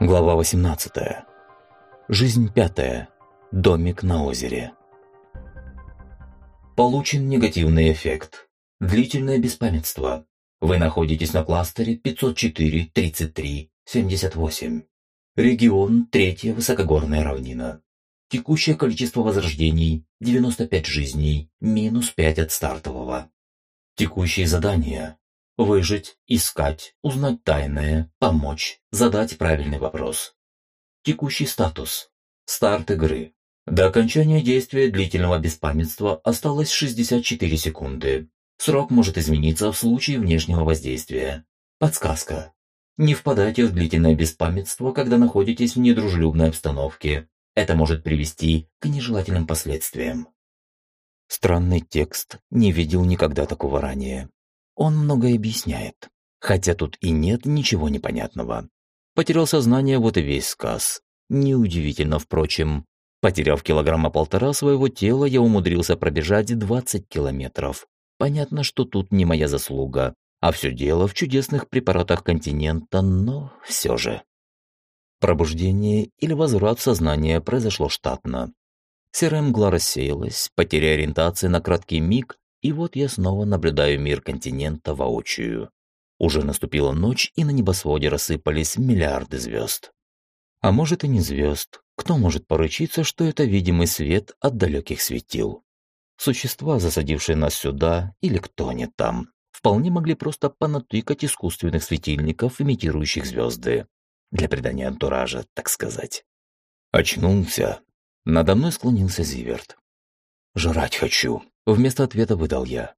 Глава 18. Жизнь пятая. Домик на озере. Получен негативный эффект. Длительное беспамятство. Вы находитесь на кластере 504-33-78. Регион Третья высокогорная равнина. Текущее количество возрождений – 95 жизней, минус 5 от стартового. Текущие задания – выжить, искать, узнать тайное, помочь, задать правильный вопрос. Текущий статус – старт игры. До окончания действия длительного беспамятства осталось 64 секунды. Срок может измениться в случае внешнего воздействия. Подсказка. Не впадайте в длительное беспамятство, когда находитесь в недружелюбной обстановке. Это может привести к нежелательным последствиям. Странный текст, не видел никогда такого ранее. Он многое объясняет, хотя тут и нет ничего непонятного. Потерял сознание, вот и весь сказ. Неудивительно, впрочем. Потеряв килограмма полтора своего тела, я умудрился пробежать 20 километров. Понятно, что тут не моя заслуга, а все дело в чудесных препаратах континента, но все же. Пробуждение или возврат в сознание произошло штатно. Серая мгла рассеялась, потеря ориентации на краткий миг, и вот я снова наблюдаю мир континента воочию. Уже наступила ночь, и на небосводе рассыпались миллиарды звезд. А может и не звезд. Кто может поручиться, что это видимый свет от далеких светил? Существа, засадившие нас сюда, или кто не там, вполне могли просто понатыкать искусственных светильников, имитирующих звезды для придания антуража, так сказать. Очнулся. Надо мной склонился Зиверт. «Жрать хочу», — вместо ответа выдал я.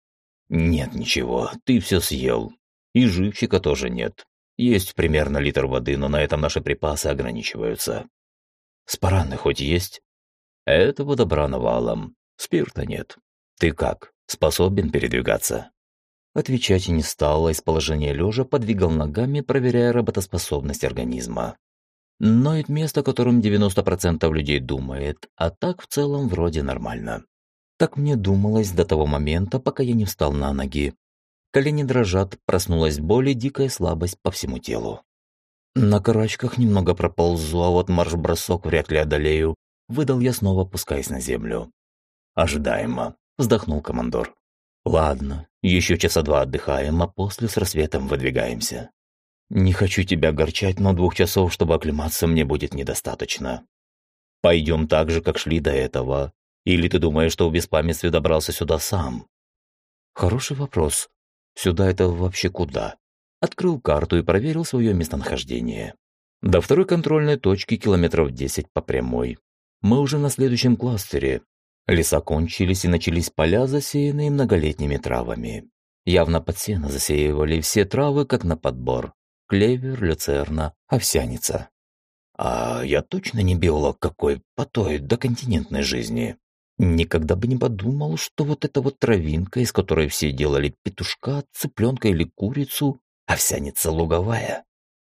«Нет ничего, ты все съел. И живчика тоже нет. Есть примерно литр воды, но на этом наши припасы ограничиваются. Спараны хоть есть?» «Этого добра навалом. Спирта нет. Ты как, способен передвигаться?» Отвечать не стал, а из положения лежа подвигал ногами, проверяя работоспособность организма. Ноет место, которым 90% людей думает, а так в целом вроде нормально. Так мне думалось до того момента, пока я не встал на ноги. Колени дрожат, проснулась боль и дикая слабость по всему телу. На карачках немного проползу, а вот марш-бросок вряд ли одолею. Выдал я снова, пускаясь на землю. «Ожидаемо», — вздохнул командор. «Ладно, еще часа два отдыхаем, а после с рассветом выдвигаемся. Не хочу тебя огорчать, но двух часов, чтобы оклематься, мне будет недостаточно. Пойдем так же, как шли до этого. Или ты думаешь, что в беспамятстве добрался сюда сам?» «Хороший вопрос. Сюда это вообще куда?» Открыл карту и проверил свое местонахождение. До второй контрольной точки километров 10 по прямой. Мы уже на следующем кластере, Леса кончились и начались поля, засеянные многолетними травами. Явно под сено засеивали все травы, как на подбор. Клевер, люцерна, овсяница. А я точно не биолог какой по той доконтинентной жизни. Никогда бы не подумал, что вот эта вот травинка, из которой все делали петушка, цыпленка или курицу, овсяница луговая.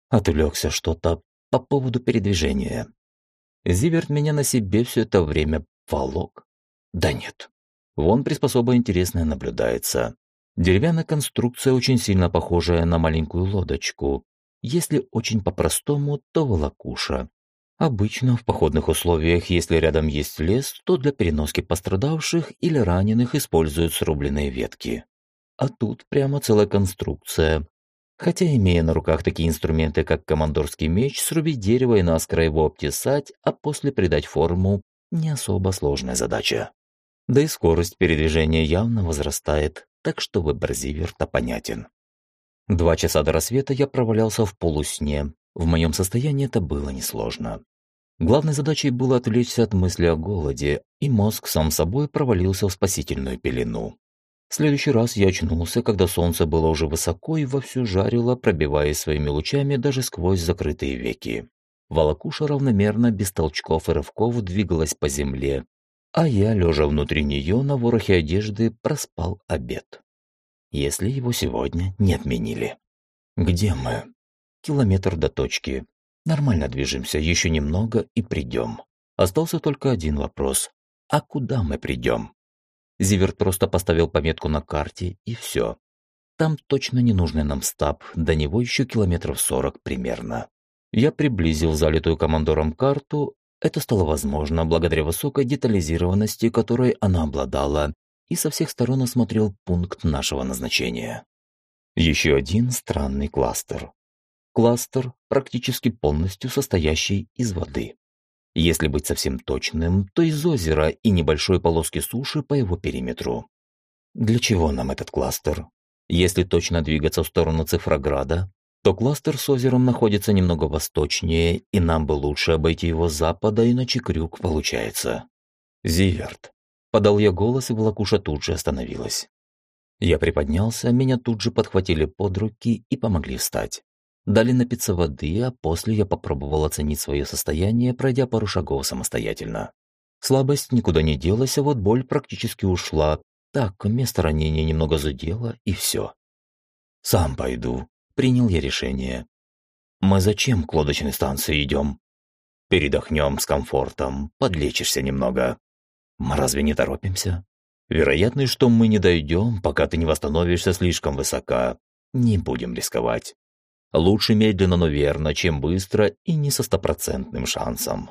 Отвлекся что-то по поводу передвижения. Зиверт меня на себе все это время волок. Да нет. Вон приспособа интересная наблюдается. Деревянная конструкция, очень сильно похожая на маленькую лодочку. Если очень по-простому, то волокуша. Обычно в походных условиях, если рядом есть лес, то для переноски пострадавших или раненых используют срубленные ветки. А тут прямо целая конструкция. Хотя, имея на руках такие инструменты, как командорский меч, срубить дерево и наскоро его обтесать, а после придать форму – не особо сложная задача. Да и скорость передвижения явно возрастает, так что выбор Зиверта понятен. Два часа до рассвета я провалялся в полусне. В моем состоянии это было несложно. Главной задачей было отвлечься от мысли о голоде, и мозг сам собой провалился в спасительную пелену. В следующий раз я очнулся, когда солнце было уже высоко и вовсю жарило, пробиваясь своими лучами даже сквозь закрытые веки. Волокуша равномерно, без толчков и рывков, двигалась по земле, а я, лежа внутри нее на ворохе одежды, проспал обед. Если его сегодня не отменили. Где мы? Километр до точки. Нормально движемся, еще немного и придем. Остался только один вопрос. А куда мы придем? Зиверт просто поставил пометку на карте, и все. Там точно ненужный нам стаб, до него еще километров сорок примерно. Я приблизил залитую командором карту, это стало возможно благодаря высокой детализированности, которой она обладала, и со всех сторон осмотрел пункт нашего назначения. Еще один странный кластер. Кластер, практически полностью состоящий из воды. Если быть совсем точным, то из озера и небольшой полоски суши по его периметру. Для чего нам этот кластер? Если точно двигаться в сторону Цифрограда, то кластер с озером находится немного восточнее, и нам бы лучше обойти его с запада, иначе крюк получается. Зиверт. Подал я голос, и волокуша тут же остановилась. Я приподнялся, меня тут же подхватили под руки и помогли встать. Дали напиться воды, а после я попробовал оценить свое состояние, пройдя пару шагов самостоятельно. Слабость никуда не делась, а вот боль практически ушла. Так, место ранения немного зудело, и все. «Сам пойду», принял я решение. Мы зачем к лодочной станции идем? Передохнем с комфортом, подлечишься немного. Мы разве не торопимся? Вероятность, что мы не дойдем, пока ты не восстановишься слишком высока. Не будем рисковать. Лучше медленно, но верно, чем быстро и не со стопроцентным шансом.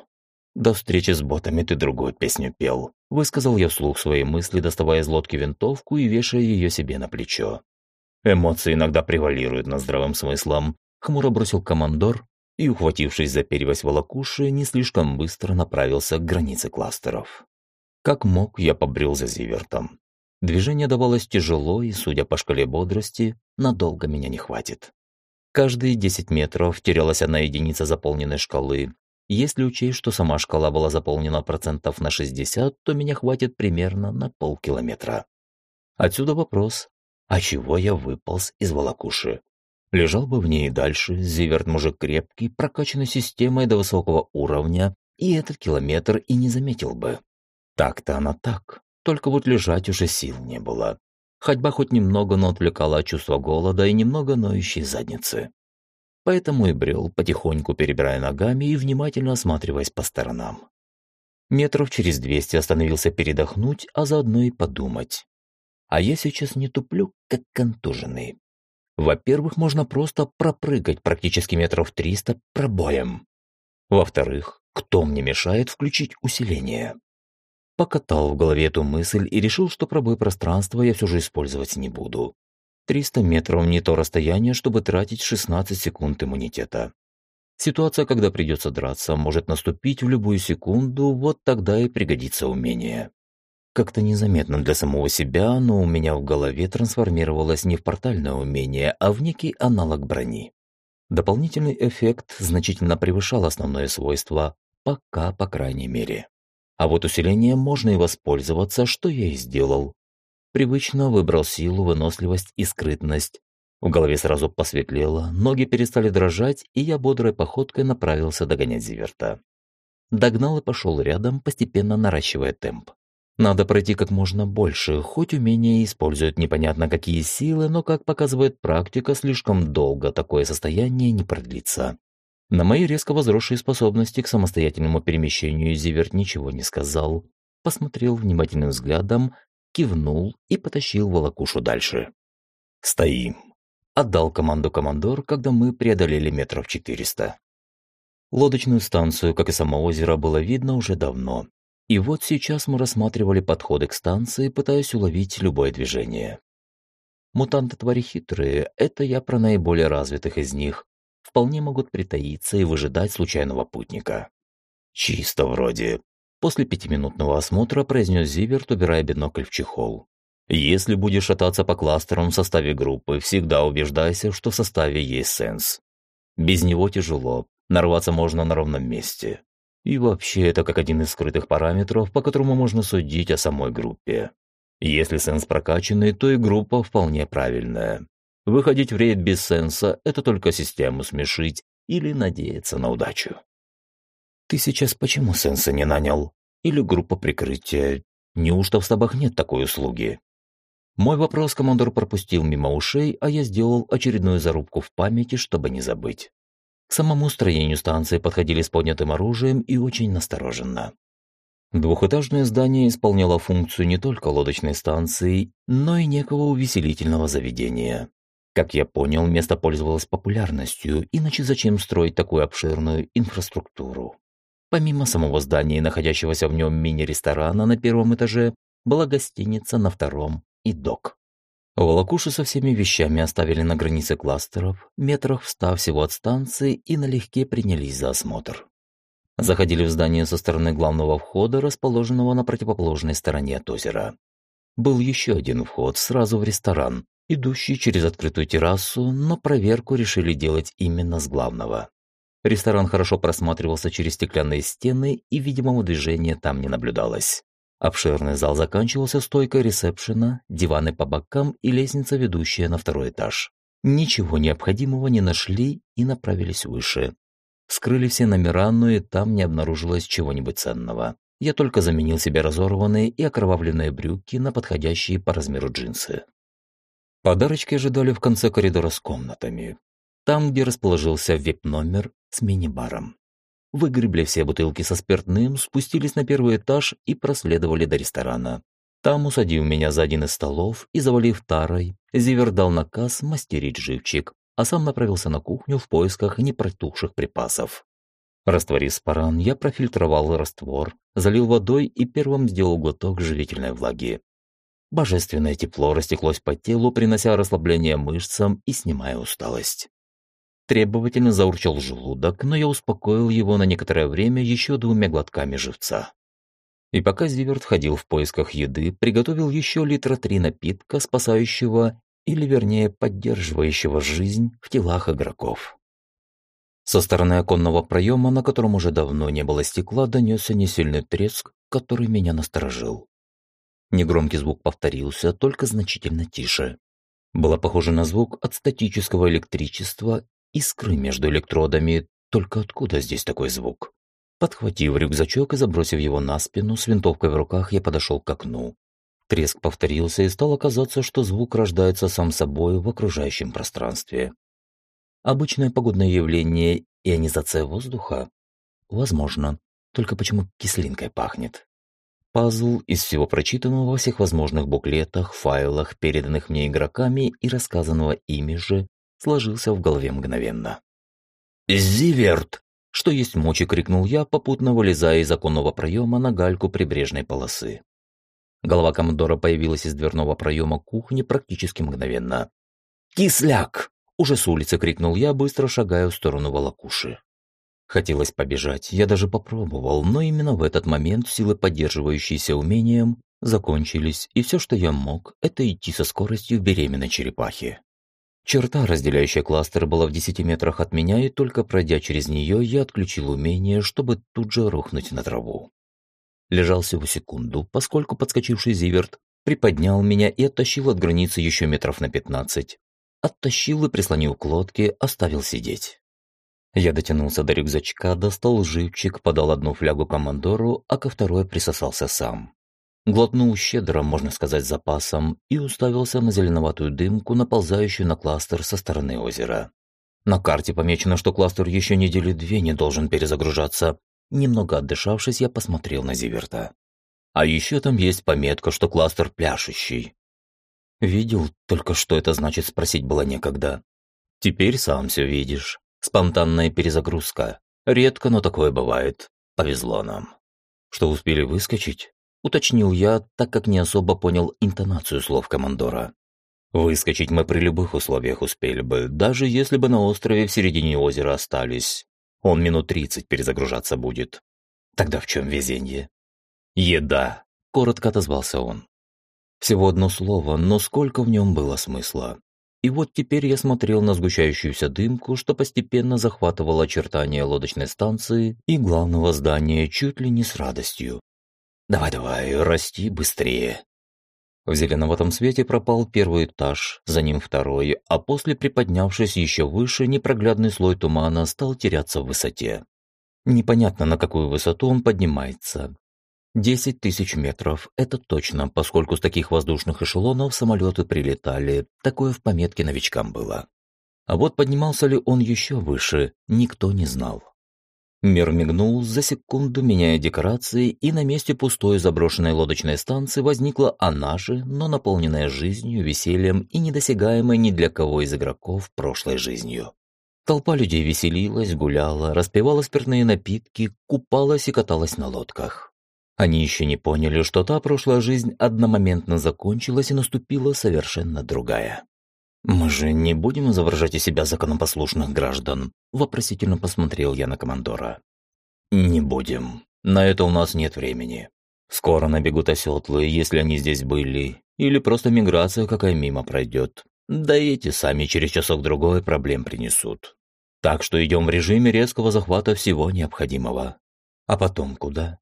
До встречи с ботами ты другую песню пел. Высказал я вслух свои мысли, доставая из лодки винтовку и вешая ее себе на плечо. Эмоции иногда превалируют над здравым смыслом. Хмуро бросил командор и, ухватившись за перевязь волокуши, не слишком быстро направился к границе кластеров. Как мог, я побрел за Зивертом. Движение давалось тяжело, и, судя по шкале бодрости, надолго меня не хватит. Каждые 10 метров терялась одна единица заполненной шкалы. Если учесть, что сама шкала была заполнена процентов на 60, то меня хватит примерно на полкилометра. Отсюда вопрос, а чего я выполз из волокуши? Лежал бы в ней дальше, зиверт мужик крепкий, прокачанный системой до высокого уровня, и этот километр и не заметил бы. Так-то она так, только вот лежать уже сил не было. Ходьба хоть немного, но отвлекала от чувства голода и немного ноющей задницы. Поэтому и брел, потихоньку перебирая ногами и внимательно осматриваясь по сторонам. Метров через двести остановился передохнуть, а заодно и подумать. А я сейчас не туплю, как контуженный. Во-первых, можно просто пропрыгать практически метров триста пробоем. Во-вторых, кто мне мешает включить усиление? Покатал в голове эту мысль и решил, что пробой пространства я все же использовать не буду. 300 метров не то расстояние, чтобы тратить 16 секунд иммунитета. Ситуация, когда придется драться, может наступить в любую секунду, вот тогда и пригодится умение. Как-то незаметно для самого себя, но у меня в голове трансформировалось не в портальное умение, а в некий аналог брони. Дополнительный эффект значительно превышал основное свойство, пока, по крайней мере. А вот усилением можно и воспользоваться, что я и сделал. Привычно выбрал силу, выносливость и скрытность. В голове сразу посветлело, ноги перестали дрожать, и я бодрой походкой направился догонять Зиверта. Догнал и пошел рядом, постепенно наращивая темп. Надо пройти как можно больше, хоть умение используют непонятно какие силы, но, как показывает практика, слишком долго такое состояние не продлится. На мои резко возросшие способности к самостоятельному перемещению Зиверт ничего не сказал, посмотрел внимательным взглядом, кивнул и потащил волокушу дальше. «Стоим!» – отдал команду командор, когда мы преодолели метров четыреста. Лодочную станцию, как и само озеро, было видно уже давно, и вот сейчас мы рассматривали подходы к станции, пытаясь уловить любое движение. Мутанты твари хитрые, это я про наиболее развитых из них. Вполне могут притаиться и выжидать случайного путника. Чисто вроде. После пятиминутного осмотра произнес Зиверт, убирая бинокль в чехол. Если будешь шататься по кластерам в составе группы, всегда убеждайся, что в составе есть сенс. Без него тяжело, нарваться можно на ровном месте. И вообще это как один из скрытых параметров, по которому можно судить о самой группе. Если сенс прокачанный, то и группа вполне правильная. Выходить в рейд без сенса – это только систему смешить или надеяться на удачу. Ты сейчас почему сенса не нанял? Или группа прикрытия? Неужто в стабах нет такой услуги? Мой вопрос командор пропустил мимо ушей, а я сделал очередную зарубку в памяти, чтобы не забыть. К самому строению станции подходили с поднятым оружием и очень настороженно. Двухэтажное здание исполняло функцию не только лодочной станции, но и некого увеселительного заведения. Как я понял, место пользовалось популярностью, иначе зачем строить такую обширную инфраструктуру? Помимо самого здания и находящегося в нем мини-ресторана на первом этаже, была гостиница на втором и док. Волокуши со всеми вещами оставили на границе кластеров, метрах в всего от станции и налегке принялись за осмотр. Заходили в здание со стороны главного входа, расположенного на противоположной стороне от озера. Был еще один вход сразу в ресторан, идущий через открытую террасу, но проверку решили делать именно с главного. Ресторан хорошо просматривался через стеклянные стены, и видимого движения там не наблюдалось. Обширный зал заканчивался стойкой ресепшена, диваны по бокам и лестница, ведущая на второй этаж. Ничего необходимого не нашли и направились выше. Скрыли все номера, но и там не обнаружилось чего-нибудь ценного. Я только заменил себе разорванные и окровавленные брюки на подходящие по размеру джинсы. Подарочки ожидали в конце коридора с комнатами. Там, где расположился вип-номер с мини-баром. Выгребли все бутылки со спиртным, спустились на первый этаж и проследовали до ресторана. Там, усадив меня за один из столов и завалив тарой, Зивер дал наказ мастерить живчик, а сам направился на кухню в поисках непротухших припасов. Растворив спаран, я профильтровал раствор, залил водой и первым сделал глоток живительной влаги. Божественное тепло растеклось по телу, принося расслабление мышцам и снимая усталость. Требовательно заурчал желудок, но я успокоил его на некоторое время еще двумя глотками живца. И пока Зиверт ходил в поисках еды, приготовил еще литра три напитка, спасающего или, вернее, поддерживающего жизнь в телах игроков. Со стороны оконного проема, на котором уже давно не было стекла, донесся несильный треск, который меня насторожил. Негромкий звук повторился, только значительно тише. Было похоже на звук от статического электричества искры между электродами, только откуда здесь такой звук? Подхватив рюкзачок и забросив его на спину, с винтовкой в руках я подошел к окну. Треск повторился и стало казаться, что звук рождается сам собой в окружающем пространстве. Обычное погодное явление – ионизация воздуха? Возможно. Только почему кислинкой пахнет? Пазл из всего прочитанного во всех возможных буклетах, файлах, переданных мне игроками и рассказанного ими же, сложился в голове мгновенно. «Зиверт!» – что есть мочи, крикнул я, попутно вылезая из оконного проема на гальку прибрежной полосы. Голова командора появилась из дверного проема кухни практически мгновенно. «Кисляк!» – уже с улицы крикнул я, быстро шагая в сторону волокуши. Хотелось побежать, я даже попробовал, но именно в этот момент силы, поддерживающиеся умением, закончились, и все, что я мог, это идти со скоростью беременной черепахи. Черта, разделяющая кластер, была в 10 метрах от меня, и только пройдя через нее, я отключил умение, чтобы тут же рухнуть на траву. Лежал всего секунду, поскольку подскочивший Зиверт приподнял меня и оттащил от границы еще метров на 15. Оттащил и, прислонил к лодке, оставил сидеть. Я дотянулся до рюкзачка, достал живчик, подал одну флягу командору, а ко второй присосался сам глотнул щедро, можно сказать, запасом, и уставился на зеленоватую дымку, наползающую на кластер со стороны озера. На карте помечено, что кластер еще недели две не должен перезагружаться. Немного отдышавшись, я посмотрел на Зиверта. А еще там есть пометка, что кластер пляшущий. Видел, только что это значит спросить было некогда. Теперь сам все видишь. Спонтанная перезагрузка. Редко, но такое бывает. Повезло нам. Что успели выскочить? уточнил я, так как не особо понял интонацию слов командора. Выскочить мы при любых условиях успели бы, даже если бы на острове в середине озера остались. Он минут тридцать перезагружаться будет. Тогда в чем везение? Еда, коротко отозвался он. Всего одно слово, но сколько в нем было смысла. И вот теперь я смотрел на сгущающуюся дымку, что постепенно захватывало очертания лодочной станции и главного здания чуть ли не с радостью. Давай-давай, расти быстрее. В зеленоватом свете пропал первый этаж, за ним второй, а после, приподнявшись еще выше, непроглядный слой тумана стал теряться в высоте. Непонятно, на какую высоту он поднимается. Десять тысяч метров – это точно, поскольку с таких воздушных эшелонов самолеты прилетали, такое в пометке новичкам было. А вот поднимался ли он еще выше, никто не знал. Мир мигнул, за секунду меняя декорации, и на месте пустой заброшенной лодочной станции возникла она же, но наполненная жизнью, весельем и недосягаемой ни для кого из игроков прошлой жизнью. Толпа людей веселилась, гуляла, распивала спиртные напитки, купалась и каталась на лодках. Они еще не поняли, что та прошлая жизнь одномоментно закончилась и наступила совершенно другая. «Мы же не будем изображать из себя законопослушных граждан», – вопросительно посмотрел я на командора. «Не будем. На это у нас нет времени. Скоро набегут оседлые, если они здесь были, или просто миграция какая мимо пройдет. Да и эти сами через часок-другой проблем принесут. Так что идем в режиме резкого захвата всего необходимого. А потом куда?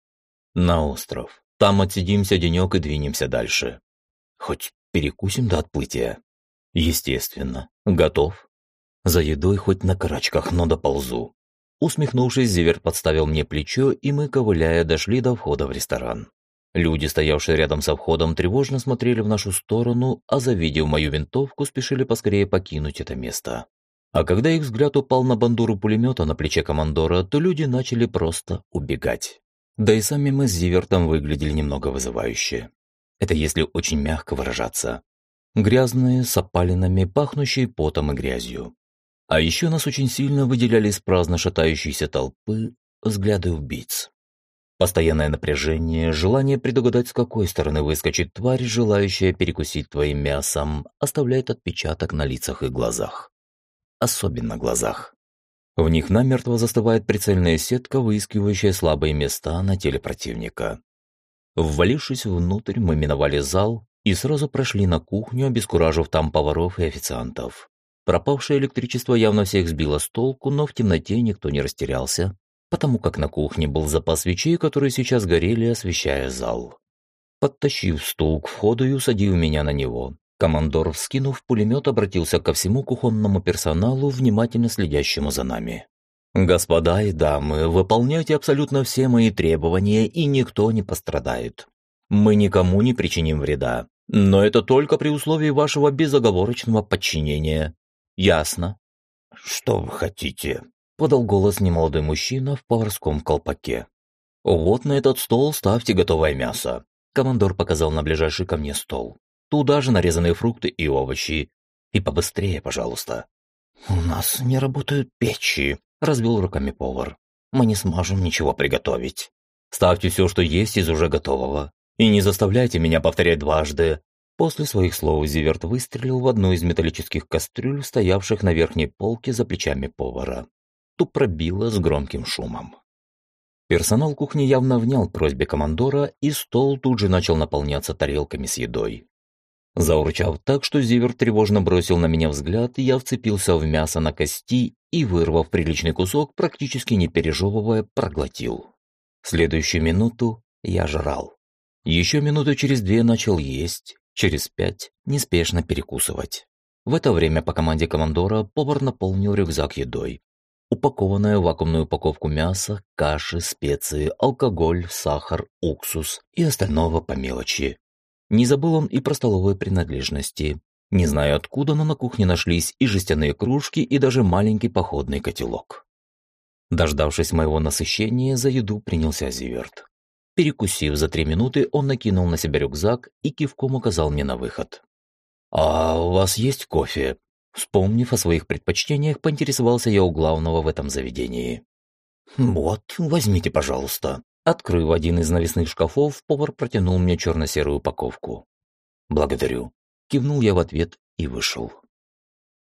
На остров. Там отсидимся денек и двинемся дальше. Хоть перекусим до отплытия. Естественно. Готов. За едой хоть на карачках, но доползу. Усмехнувшись, Зиверт подставил мне плечо, и мы, ковыляя, дошли до входа в ресторан. Люди, стоявшие рядом со входом, тревожно смотрели в нашу сторону, а завидев мою винтовку, спешили поскорее покинуть это место. А когда их взгляд упал на бандуру пулемета на плече командора, то люди начали просто убегать. Да и сами мы с Зивертом выглядели немного вызывающе. Это если очень мягко выражаться грязные, с опалинами, пахнущие потом и грязью. А еще нас очень сильно выделяли из праздно шатающейся толпы взгляды убийц. Постоянное напряжение, желание предугадать, с какой стороны выскочит тварь, желающая перекусить твоим мясом, оставляет отпечаток на лицах и глазах. Особенно глазах. В них намертво застывает прицельная сетка, выискивающая слабые места на теле противника. Ввалившись внутрь, мы миновали зал, и сразу прошли на кухню, обескуражив там поваров и официантов. Пропавшее электричество явно всех сбило с толку, но в темноте никто не растерялся, потому как на кухне был запас свечей, которые сейчас горели, освещая зал. Подтащив стул к входу и усадив меня на него, командор, вскинув пулемет, обратился ко всему кухонному персоналу, внимательно следящему за нами. «Господа и дамы, выполняйте абсолютно все мои требования, и никто не пострадает. Мы никому не причиним вреда. Но это только при условии вашего безоговорочного подчинения. Ясно? Что вы хотите? Подал голос немолодой мужчина в поварском колпаке. Вот на этот стол ставьте готовое мясо. Командор показал на ближайший ко мне стол. Туда же нарезанные фрукты и овощи. И побыстрее, пожалуйста. У нас не работают печи, развел руками повар. Мы не сможем ничего приготовить. Ставьте все, что есть из уже готового. И не заставляйте меня повторять дважды. После своих слов Зиверт выстрелил в одну из металлических кастрюль, стоявших на верхней полке за плечами повара. Ту пробило с громким шумом. Персонал кухни явно внял просьбе командора, и стол тут же начал наполняться тарелками с едой. Заурчав так, что Зиверт тревожно бросил на меня взгляд, я вцепился в мясо на кости и, вырвав приличный кусок, практически не пережевывая, проглотил. Следующую минуту я жрал. Еще минуты через две начал есть, через пять неспешно перекусывать. В это время по команде командора повар наполнил рюкзак едой. Упакованное в вакуумную упаковку мясо, каши, специи, алкоголь, сахар, уксус и остального по мелочи. Не забыл он и про столовые принадлежности. Не знаю откуда, но на кухне нашлись и жестяные кружки, и даже маленький походный котелок. Дождавшись моего насыщения, за еду принялся Зиверт. Перекусив за три минуты, он накинул на себя рюкзак и кивком указал мне на выход. «А у вас есть кофе?» Вспомнив о своих предпочтениях, поинтересовался я у главного в этом заведении. «Вот, возьмите, пожалуйста». Открыв один из навесных шкафов, повар протянул мне черно-серую упаковку. «Благодарю». Кивнул я в ответ и вышел.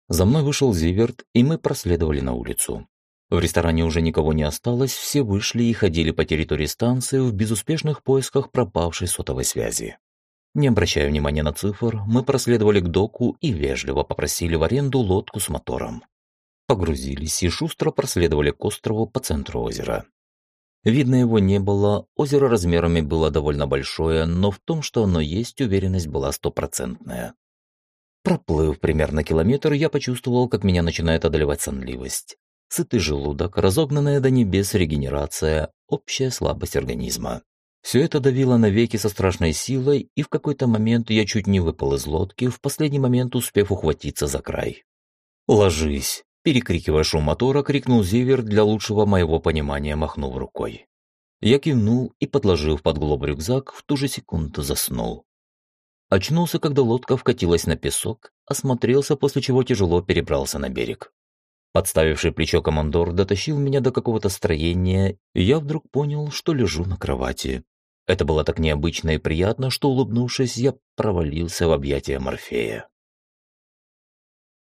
За мной вышел Зиверт, и мы проследовали на улицу. В ресторане уже никого не осталось, все вышли и ходили по территории станции в безуспешных поисках пропавшей сотовой связи. Не обращая внимания на цифр, мы проследовали к доку и вежливо попросили в аренду лодку с мотором. Погрузились и шустро проследовали к острову по центру озера. Видно его не было, озеро размерами было довольно большое, но в том, что оно есть, уверенность была стопроцентная. Проплыв примерно километр, я почувствовал, как меня начинает одолевать сонливость сытый желудок, разогнанная до небес регенерация, общая слабость организма. Все это давило на веки со страшной силой, и в какой-то момент я чуть не выпал из лодки, в последний момент успев ухватиться за край. «Ложись!» – Перекрикивая шум мотора, крикнул Зивер для лучшего моего понимания, махнув рукой. Я кивнул и, подложив под глоб рюкзак, в ту же секунду заснул. Очнулся, когда лодка вкатилась на песок, осмотрелся, после чего тяжело перебрался на берег. Подставивший плечо командор дотащил меня до какого-то строения, и я вдруг понял, что лежу на кровати. Это было так необычно и приятно, что, улыбнувшись, я провалился в объятия Морфея.